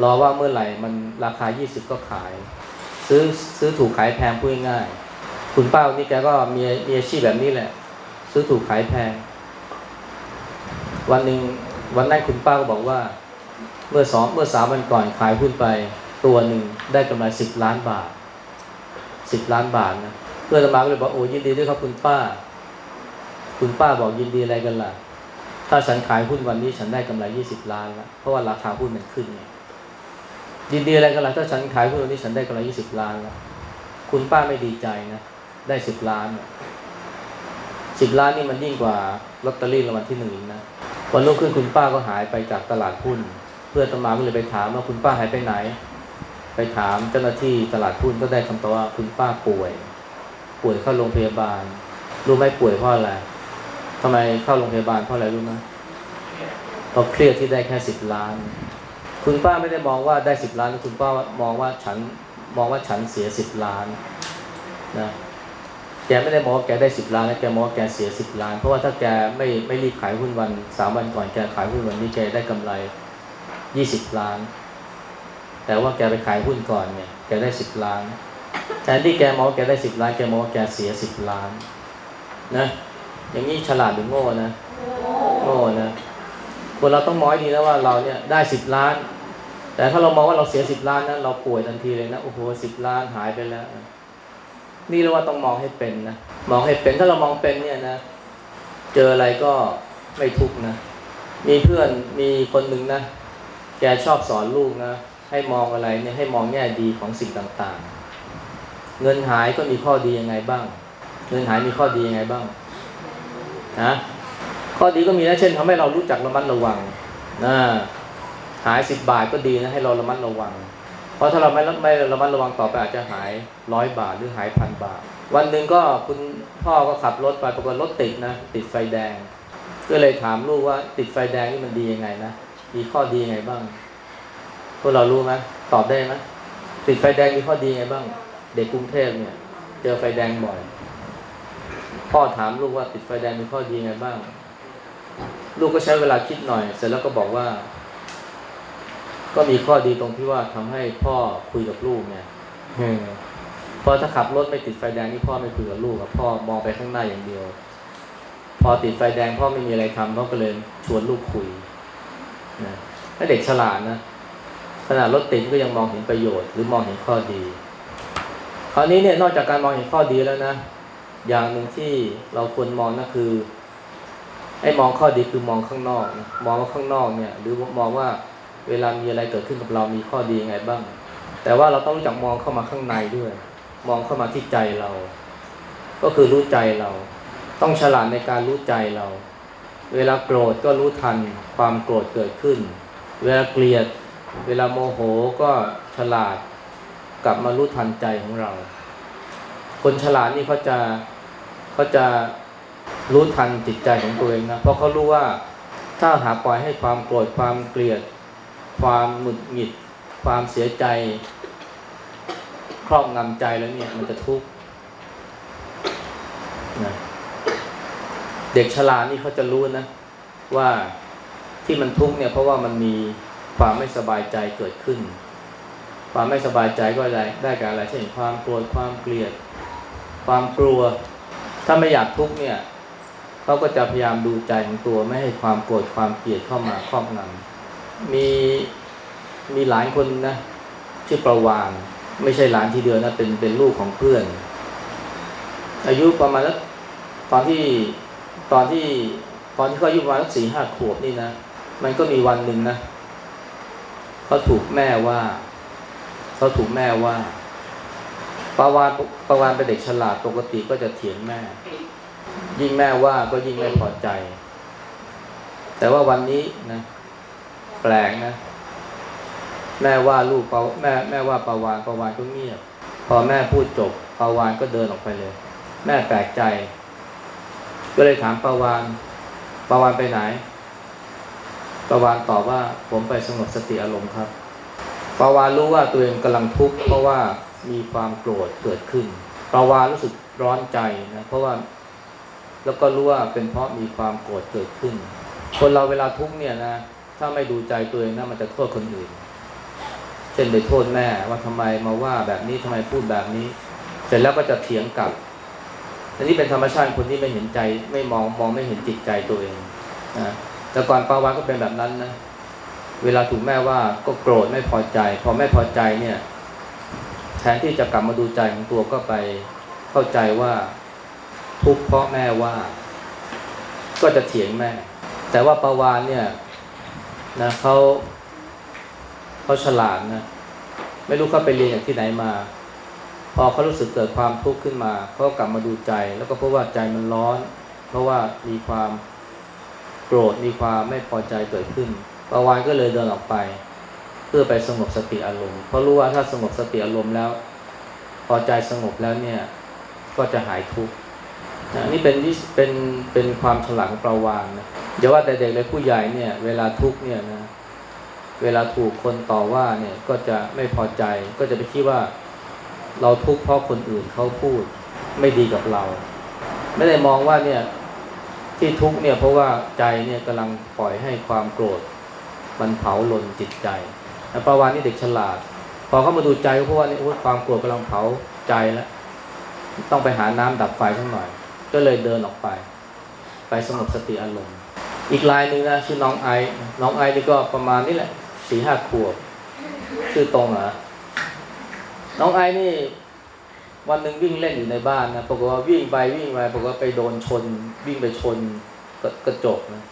รอว่าเมื่อไหร่มันราคายี่สิบก็ขาย ซื้อซื้อถูกขายแพงพูดง่ายๆคุณป้าคนนี้แกก็มีมีอาชีพแบบนี้แหละ ซื้อถูกขายแพง วันหนึ่งวันนั้นคุณป้าก็บอกว่า เมื่อสองเมื่อสามวันก่อนขายหุ้นไปตัวหนึ่งได้กำไรสิบล้านบาทสิบล้านบาทนะเพื่อนมาก็เลยบอกโอ้ยินดีด้วยครับคุณป้า คุณป้าบอกยินดีอะไรกันล่ะ ถ้าฉันขายหุ้นวันนี้ฉันได้กำไรยี่สิบล้านล้วเพราะว่าราคาหุ้นมันขึ้นไงยินดีอะไรกันล่ะถ้าฉันขายหุ้นวันนี้ฉันได้กำไรยี่สิบล้านล้วคุณป้าไม่ดีใจนะได้สิบล้าน สิบล้านนี่มันยิ่งกว่าลอตเตอรี่รางวัลที่หนึ่งนะวันรุ่งขึ้นคุณป้าก็หายไปจากตลาดหุ้น เพื่อนตมาก็เลยไปถามว่าคุณป้าหายไปไหน ไปถามเจ้าหน้าที่ตลาดหุ้นก็ได้คำตอบว่าคุณป้าป่วย ป่วยเข้าโรงพยาบาล รู้ไหมป่วยเพราะอะไรทำไมเข้าโรงพยาบาลเพราะอะไรรู้ไหมเพราะเครียดที่ได้แค่สิบล้าน คุณป้าไม่ได้มองว่าได้สิบล้าน คุณป้ามองว่าฉันมองว่าฉันเสียสิบล้านนะ แกไม่ได้มองว่าแกได้สิบล้านนะแกมองว่าแกเสียสิบล้าน เพราะว่าถ้าแกไม่ไม่รีบขายหุ้นวันสามวันก่อนแกขายหุ้นวันนี้แกได้กำไรยี่สิบล้าน แต่ว่าแกไปขายหุ้นก่อนเนี่ยแกได้สิบล้านแทนที่แกมองว่าแกได้สิบล้านแกมองว่าแกเสียสิบล้านนะอย่างนี้ฉลาดหรือโง่นะโง่นะคนเราต้องมองดีนะว่าเราเนี่ยได้สิบล้าน แต่ถ้าเรามองว่าเราเสียสิบล้านนะเราป่วยทันทีเลยนะโอ้โหสิบล้านหายไปแล้ว นี่เรียกว่าต้องมองให้เป็นนะมองให้เป็นถ้าเรามองเป็นเนี่ยนะ เจออะไรก็ไม่ทุกนะ มีเพื่อนมีคนหนึ่งนะ แกชอบสอนลูกนะ ให้มองอะไรเนี่ยให้มองแง่ดีของสิ่งต่างๆ เงินหายก็มีข้อดียังไงบ้าง เงินหายมีข้อดียังไงบ้างนะข้อดีก็มีนะเช่นทำให้เรารู้จักระมัดระวังนะหายสิบบาทก็ดีนะให้เราระมัดระวัง ราะถ้าเราไม่ไม่ระมัดระวังต่อไปอาจจะหายร้อยบาทหรือหายพันบาท วันหนึ่งก็คุณพ่อก็ขับรถไปปรากฏรถติดนะติดไฟแดง ก็เลยถามลูกว่าติดไฟแดงนี่มันดียังไงนะมีข้อดียังไงบ้าง พวกเรารู้ไหมตอบได้ไหมติดไฟแดงมีข้อดียังไงบ้าง เด็กกรุงเทพเนี่ย เจอไฟแดงบ่อย พ่อถามลูกว่าติดไฟแดงมีข้อดียังไงบ้าง ลูกก็ใช้เวลาคิดหน่อย เสร็จแล้วก็บอกว่า ก็มีข้อดีตรงที่ว่าทำให้พ่อคุยกับลูกเนี่ยพอถ้าขับรถไม่ติดไฟแดงนี่พ่อไม่คุยกับลูกกับพ่อมองไปข้างหน้าอย่างเดียว พอติดไฟแดงพ่อไม่มีอะไรทำเขาก็เลยชวนลูกคุยนะถ้าเด็กฉลาดนะขนาดรถติดก็ยังมองเห็นประโยชน์หรือมองเห็นข้อดี คราวนี้เนี่ยนอกจากการมองเห็นข้อดีแล้วนะ อย่างหนึ่งที่เราควรมองนั่นคือไอ้มองข้อดีคือมองข้างนอกนะมองว่าข้างนอกเนี่ย หรือมองว่า เวลามีอะไรเกิดขึ้นกับเรามีข้อดียังไงบ้าง แต่ว่าเราต้องรู้จักมองเข้ามาข้างในด้วย มองเข้ามาที่ใจเรา ก็คือรู้ใจเรา ต้องฉลาดในการรู้ใจเรา เวลาโกรธก็รู้ทันความโกรธเกิดขึ้น เวลาเกลียด เวลาโมโหก็ฉลาดกลับมารู้ทันใจของเรา คนฉลาดนี่เขาจะเขาจะรู้ทันจิตใจของตัวเองนะ เพราะเขารู้ว่าถ้าหาปล่อยให้ความโกรธความเกลียด ความหงุดหงิด ความเสียใจ ครอบงำใจแล้วเนี่ยมันจะทุกข์นะเด็กฉลาดนี่เขาจะรู้นะว่าที่มันทุกข์เนี่ยเพราะว่ามันมีความไม่สบายใจเกิดขึ้น ความไม่สบายใจก็ได้ได้กับอะไรเช่นความโกรธความเกลียด ความกลัว ถ้าไม่อยากทุกข์เนี่ยเขาก็จะพยายามดูใจของตัวไม่ให้ความโกรธความเกลียดเข้ามาครอบงำ มีมีหลายคนนะชื่อประวานไม่ใช่หลานทีเดียวนะเป็นเป็นลูกของเพื่อน อายุประมาณแล้วตอนที่ตอนที่ตอนที่เขาอายุประมาณสี่ห้าขวบนี่นะ มันก็มีวันหนึ่งนะเขาถูกแม่ว่าเขาถูกแม่ว่าปาวานปาวานเป็นเด็กฉลาดปกติก็จะเถียงแม่ ยิ่งแม่ว่าก็ยิ่งไม่พอใจ แต่ว่าวันนี้นะ แปลกนะ แม่ว่าลูกปาแม่แม่ว่าปาวานปาวานก็เงียบ พอแม่พูดจบปาวานก็เดินออกไปเลย แม่แปลกใจ ก็เลยถามปาวานปาวานไปไหนปาวานตอบว่าผมไปสงบสติอารมณ์ครับปาวานรู้ว่าตัวเองกำลังทุกข์เพราะว่ามีความโกรธเกิดขึ้นปาวานรู้สึกร้อนใจนะเพราะว่าแล้วก็รู้ว่าเป็นเพราะมีความโกรธเกิดขึ้น คนเราเวลาทุกข์เนี่ยนะ ถ้าไม่ดูใจตัวเองนะมันจะโทษคนอื่น เช่นไปโทษแม่ว่าทำไมมาว่าแบบนี้ทำไมพูดแบบนี้ เสร็จแล้วก็จะเถียงกลับอันนี้เป็นธรรมชาติคนที่ไม่เห็นใจ ไม่มองมองไม่เห็นจิตใจตัวเองนะแต่ก่อนปาวานก็เป็นแบบนั้นนะเวลาถูกแม่ว่าก็โกรธไม่พอใจ พอไม่พอใจเนี่ยแทนที่จะกลับมาดูใจของตัวก็ไปเข้าใจว่าทุกข์เพราะแม่ว่า ก็จะเถียงแม่ แต่ว่าปาวานเนี่ย นะเขาเขาฉลาดนะไม่รู้เขาไปเรียนอย่างที่ไหนมา พอเขารู้สึกเกิดความทุกข์ขึ้นมาเขากลับมาดูใจ แล้วก็พราะว่าใจมันร้อน เพราะว่ามีความโกรธมีความไม่พอใจเกิดขึ้นปาวานก็เลยเดินออกไป เพื่อไปสงบสติอารมณ์เพราะรู้ว่าถ้าสงบสติอารมณ์แล้ว พอใจสงบแล้วเนี่ย ก็จะหายทุกข์ นะนี่เป็นเป็นเป็นความฉลาดของปาวานนะอย่าว่าแต่เด็กเลยผู้ใหญ่เนี่ย เวลาทุกเนี่ยนะเวลาถูกคนต่อว่าเนี่ยก็จะไม่พอใจก็จะไปคิดว่า เราทุกข์เพราะคนอื่นเขาพูดไม่ดีกับเรา ไม่ได้มองว่าเนี่ยที่ทุกข์เนี่ยเพราะว่าใจเนี่ยกำลังปล่อยให้ความโกรธมันเผาลนจิตใจปาวานนี่เด็กฉลาด พอเข้ามาดูใจเพราะว่าเนี่ยความโกรธกำลังเผาใจแล้วต้องไปหาน้ำดับไฟสักหน่อย ก็เลยเดินออกไป ไปสงบสติอารมณ์ อีกลายหนึ่งนะชื่อน้องไอน้องไอนี่ก็ประมาณนี้แหละสี่ห้าขวบชื่อตรงเหรอน้องไอนี่วันหนึ่งวิ่งเล่นอยู่ในบ้านนะปรากฏว่าวิ่งไปวิ่งไปปรากฏว่าไปโดนชน วิ่งไปชนกระจกนะ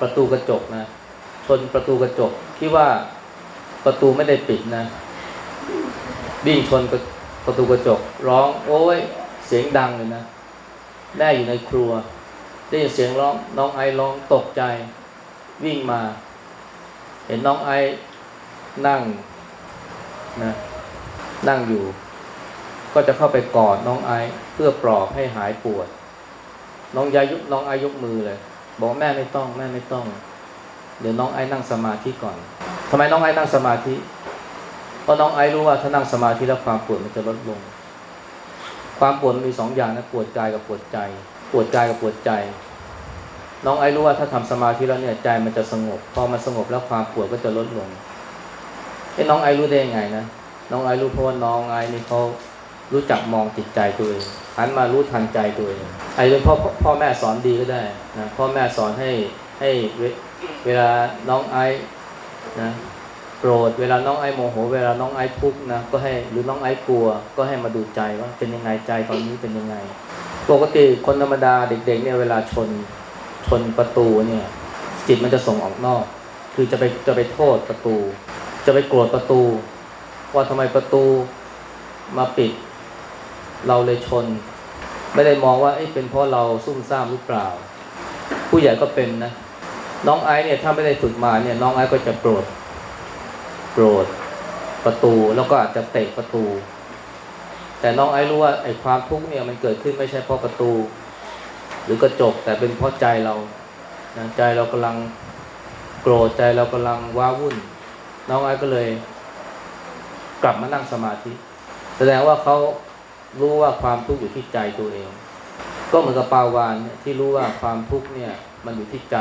ประตูกระจกนะ ชนประตูกระจกคิดว่าประตูไม่ได้ปิดนะวิ่งชนประตูกระจก ร้องโอ้ยเสียงดังเลยนะ แม่อยู่ในครัว ได้ยินเสียงร้องน้องไอร้องตกใจวิ่งมา เห็นน้องไอนั่งนะนั่งอยู่ ก็จะเข้าไปกอดน้องไอเพื่อปลอบให้หายปวด น้องยายุน้องไอยกมือเลย บอกแม่ไม่ต้อง แม่ไม่ต้อง เดี๋ยวน้องไอนั่งสมาธิก่อนทำไมน้องไอนั่งสมาธิเพราะน้องไอรู้ว่าถ้านั่งสมาธิแล้วความปวดมันจะลดลง ความปวดมีสองอย่างนะปวดกายกับปวดใจ ปวดกายกับปวดใจ น้องไอ้รู้ว่าถ้าทำสมาธิแล้วเนี่ยใจมันจะสงบ พอมันสงบแล้วความปวดก็จะลดลงไอ้น้องไอ้รู้ได้ยังไงนะน้องไอ้รู้เพราะว่าน้องไอ้นี่เขารู้จักมองจิตใจตัวเองหันมารู้ทันใจตัวเองไอ้เป็นพ่อพ่อแม่สอนดีก็ได้นะพ่อแม่สอนให้ให้เวลาน้องไอ้นะ โกรธเวลาน้องไอ้โมโห เวลาน้องไอ้ทุกข์นะก็ให้หรือน้องไอ้กลัว ก็ให้มาดูใจว่าเป็นยังไงใจตอนนี้เป็นยังไง ปกติคนธรรมดาเด็กๆเนี่ยเวลาชนชนประตูเนี่ยจิตมันจะส่งออกนอก คือจะไปจะไปโทษประตู จะไปโกรธประตู ว่าทำไมประตูมาปิด เราเลยชน ไม่ได้มองว่าเป็นเพราะเราซุ่มซ่ามหรือเปล่า ผู้ใหญ่ก็เป็นนะน้องไอซ์เนี่ยถ้าไม่ได้ฝึกมาเนี่ยน้องไอซ์ก็จะโกรธ โกรธประตูแล้วก็อาจจะเตะประตู แต่น้องไอซ์รู้ว่าไอ้ความทุกข์เนี่ยมันเกิดขึ้นไม่ใช่เพราะประตู หรือกระจกแต่เป็นเพราะใจเราใจเรากำลังโกรธใจเรากำลังว้าวุ่น น้องไอซ์ก็เลย กลับมานั่งสมาธิ แสดงว่าเขารู้ว่าความทุกข์อยู่ที่ใจตัวเอง ก็เหมือนกับปาวานที่รู้ว่าความทุกข์เนี่ยมันอยู่ที่ใจ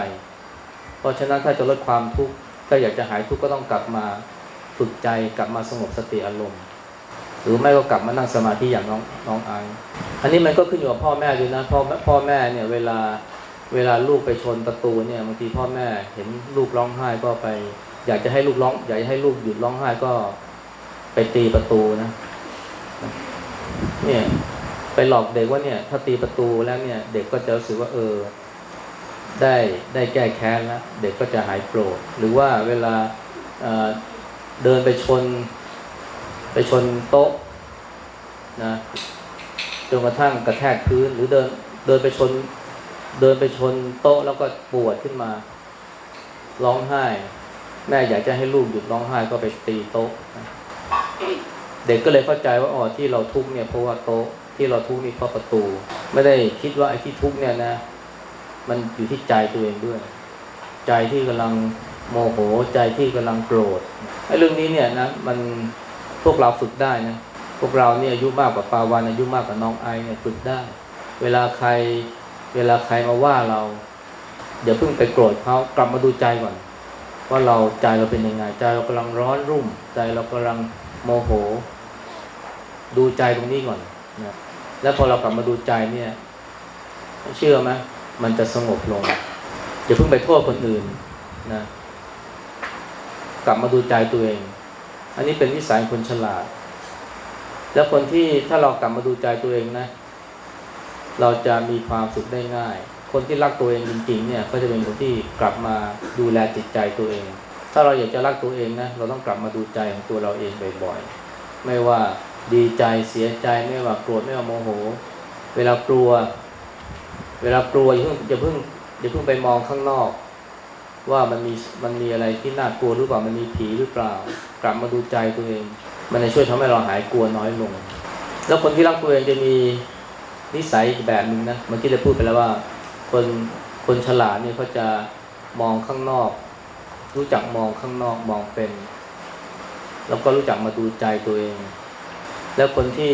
เพราะฉะนั้นถ้าจะลดความทุกข์ถ้าอยากจะหายทุกข์ก็ต้องกลับมา ฝึกใจกลับมาสงบสติอารมณ์ หรือไม่ก็กลับมานั่งสมาธิอย่างน้องน้องอังอันนี้มันก็ขึ้นอยู่กับพ่อแม่ด้วยนะพ่อพ่อแม่เนี่ยเวลาเวลาลูกไปชนประตูเนี่ยบางทีพ่อแม่เห็นลูกร้องไห้ก็ไป อยากจะให้ลูกร้อง อยากจะให้ลูกหยุดร้องไห้ก็ไปตีประตูนะ เนี่ยไปหลอกเด็กว่าเนี่ย ถ้าตีประตูแล้วเนี่ย เด็กก็จะรู้สึกว่าเออ ได้ได้แก้แค้นแล้วเด็กก็จะหายโกรธหรือว่าเวลา เดินไปชน ไปชนโต๊ะนะจนกระทั่งกระแทกพื้นหรือเดินเดินไปชน เดินไปชนโต๊ะแล้วก็ปวดขึ้นมา ร้องไห้ แม่อยากจะให้ลูกหยุดร้องไห้ก็ไปตีโต๊ะเด็กก็เลยเข้าใจว่าอ๋อที่เราทุกเนี่ยเพราะว่าโต๊ะที่เราทุกนี่เพราะประตู ไม่ได้คิดว่าไอ้ที่ทุกเนี่ยนะ มันอยู่ที่ใจตัวเองด้วย ใจที่กำลัง โมโหใจที่กำลังโกรธไอ้เรื่องนี้เนี่ยนะมันพวกเราฝึกได้นะพวกเราเนี่ยอายุมากกว่าปาวันอายุมากกว่าน้องไอเนี่ยฝึกได้ เวลาใครเวลาใครมาว่าเราอย่าเพิ่งไปโกรธเขากลับมาดูใจก่อนว่าเราใจเราเป็นยังไงใจเรากำลังร้อนรุ่ม ใจเรากำลังโมโห ดูใจตรงนี้ก่อนนะแล้วพอเรากลับมาดูใจเนี่ย เชื่อไหมมันจะสงบลงอย่าเพิ่งไปโทษคนอื่นนะ กลับมาดูใจตัวเอง อันนี้เป็นวิสัยคนฉลาด แล้วคนที่ถ้าเรากลับมาดูใจตัวเองนะ เราจะมีความสุขได้ง่าย คนที่รักตัวเองจริงๆเนี่ย ก็จะเป็นคนที่กลับมาดูแลจิตใจตัวเอง ถ้าเราอยากจะรักตัวเองนะ เราต้องกลับมาดูใจของตัวเราเองบ่อยๆ ไม่ว่าดีใจเสียใจไม่ว่าโกรธไม่ว่าโมโห เวลากลัว เวลากลัวอย่าเพิ่งอย่าเพิ่งอย่าเพิ่งไปมองข้างนอก ว่ามันมีมันมีอะไรที่น่ากลัวหรือเปล่ามันมีผีหรือเปล่า กลับมาดูใจตัวเอง มันจะช่วยทำให้เราหายกลัวน้อยลง แล้วคนที่รักตัวเองจะมีนิสัยอีกแบบหนึ่งนะเมื่อกี้ได้พูดไปแล้วว่า คนคนฉลาดเนี่ยเขาจะมองข้างนอก รู้จักมองข้างนอกมองเป็น แล้วก็รู้จักมาดูใจตัวเอง แล้วคนที่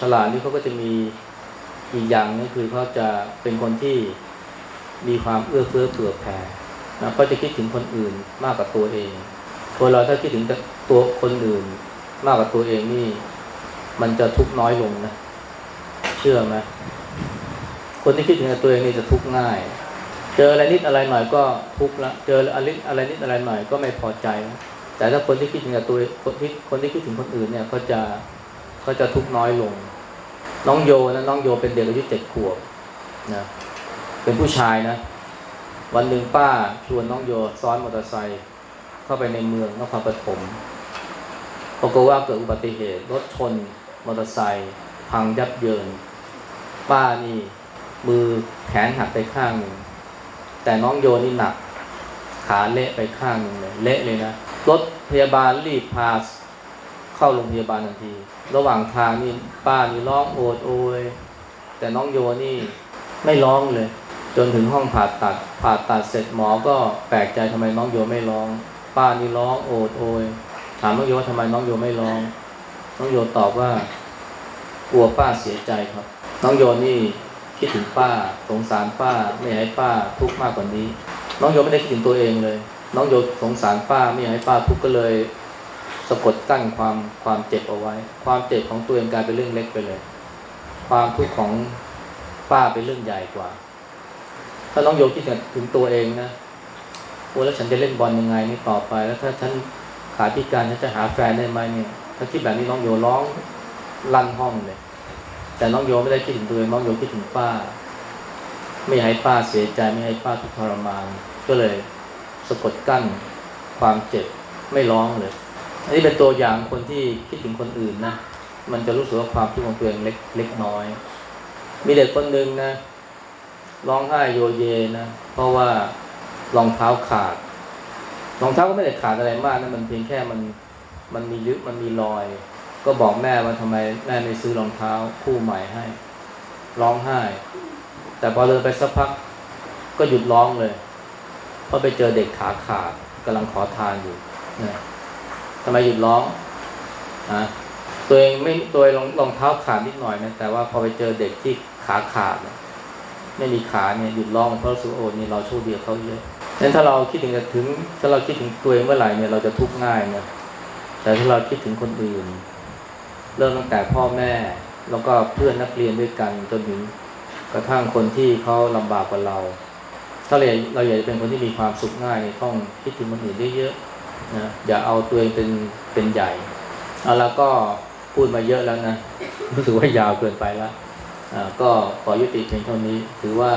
ฉลาดนี่เขาก็จะมีอีกอย่างนึงคือเขาจะเป็นคนที่มีความเอื้อเฟื้อเผื่อแผ่ นะก็จะคิดถึงคนอื่นมากกว่าตัวเองคนเราถ้าคิดถึงตัวคนอื่น มากกว่าตัวเองนี่ มันจะทุกข์น้อยลงนะเชื่อไหมคนที่คิดถึงตัวเองนี่จะทุกข์ง่าย เจออะไรนิดอะไรหน่อยก็ทุกข์ละเจออะไรอะไรนิดอะไรหน่อยก็ไม่พอใจ แต่ถ้าคนที่คิดถึงตัวคนที่คนที่คิดถึงคนอื่นเนี่ยก็จะก็จะทุกข์น้อยลง น้องโยนะน้องโยเป็นเด็กอายุเจ็ดขวบนะเป็นผู้ชายนะ วันหนึ่งป้าชวนน้องโยซ้อนมอเตอร์ไซค์เข้าไปในเมืองนครปฐมปรากฏว่าเกิดอุบัติเหตุรถชนมอเตอร์ไซค์พังยับเยิน ป้านี่มือแขนหักไปข้างหนึ่งแต่น้องโยนี่หนัก ขาเละไปข้างหนึ่งเลยเละเลยนะรถพยาบาลรีบพาเข้าโรงพยาบาลทันที ระหว่างทางนี่ป้านี่ร้องโอดโอยแต่น้องโยนี่ไม่ร้องเลย จนถึงห้องผ่าตัดผ่าตัดเสร็จหมอก็แปลกใจทำไมน้องโยไม่ร้อง ป้านี่ร้องโอดโอยถามน้องโยว่าทำไมน้องโยไม่ร้อง น้องโยตอบว่ากลัวป้าเสียใจครับ น้องโยนี่คิดถึงป้าสงสารป้าไม่อยากให้ป้าทุกข์มากกว่านี้ น้องโยไม่ได้คิดถึงตัวเองเลย น้องโยสงสารป้าไม่อยากให้ป้าทุกข์ก็เลยสะกดกั้นความความเจ็บเอาไว้ ความเจ็บของตัวเองกลายเป็นเรื่องเล็กไปเลย ความทุกข์ของป้าเป็นเรื่องใหญ่กว่า ถ้าน้องโยคิดถึงตัวเองนะโอ้แล้วฉันจะเล่นบอลยังไงนี่ต่อไป แล้วถ้าฉันขาพิการฉันจะหาแฟนได้ไหมเนี่ยถ้าคิดแบบนี้น้องโยร้องลั่นห้องเลย แต่น้องโยไม่ได้คิดถึงตัวเองน้องโยคิดถึงป้า ไม่ให้ป้าเสียใจไม่ให้ป้าทุกข์ทรมาน ก็เลยสะกดกั้นความเจ็บไม่ร้องเลย อันนี้เป็นตัวอย่างคนที่คิดถึงคนอื่นนะ มันจะรู้สึกว่าความทุกข์ของตัวเองเล็กเล็กน้อย มีเด็กคนหนึ่งนะ ร้องไห้โยเยนะ เพราะว่ารองเท้าขาด รองเท้าก็ไม่ได้ขาดอะไรมากนะมันเพียงแค่มันมันมียึดมันมีรอย ก็บอกแม่ว่าทำไมแม่ไม่ซื้อรองเท้าคู่ใหม่ให้ ร้องไห้ แต่พอเดินไปสักพักก็หยุดร้องเลยเพราะไปเจอเด็กขาขาดกำลังขอทานอยู่นะทำไมหยุดร้องอะตัวเองไม่ตัวรองรองเท้าขาดนิดหน่อยนะแต่ว่าพอไปเจอเด็กที่ขาขาดนะ ไม่มีขาเนี่ยหยุดร้องเพราะรู้สึกโอ้นี่เราโชคดีเขาเยอะนั้นถ้าเราคิดถึงถึงถ้าเราคิดถึงตัวเองเมื่อไหร่เนี่ยเราจะทุกข์ง่ายนะแต่ถ้าเราคิดถึงคนอื่น เริ่มตั้งแต่พ่อแม่ แล้วก็เพื่อนนักเรียนด้วยกันจนถึงกระทั่งคนที่เขาลำบากกว่าเรา ถ้าเราเราอยากจะเป็นคนที่มีความสุขง่ายเนี่ยต้องคิดถึงคนอื่นเยอะๆนะอย่าเอาตัวเองเป็นเป็นใหญ่เอาแล้วก็พูดมาเยอะแล้วนะรู้สึกว่ายาวเกินไปแล้ว ก็ขอยุติเพียงเท่านี้ ถือว่า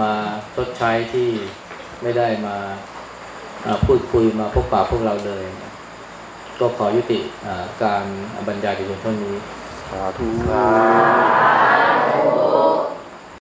มาชดใช้ที่ไม่ได้มาพูดคุยมาพบปะพวกเราเลย ก็ขอยุติการบรรยายเพียงเท่านี้สาธุสาธุ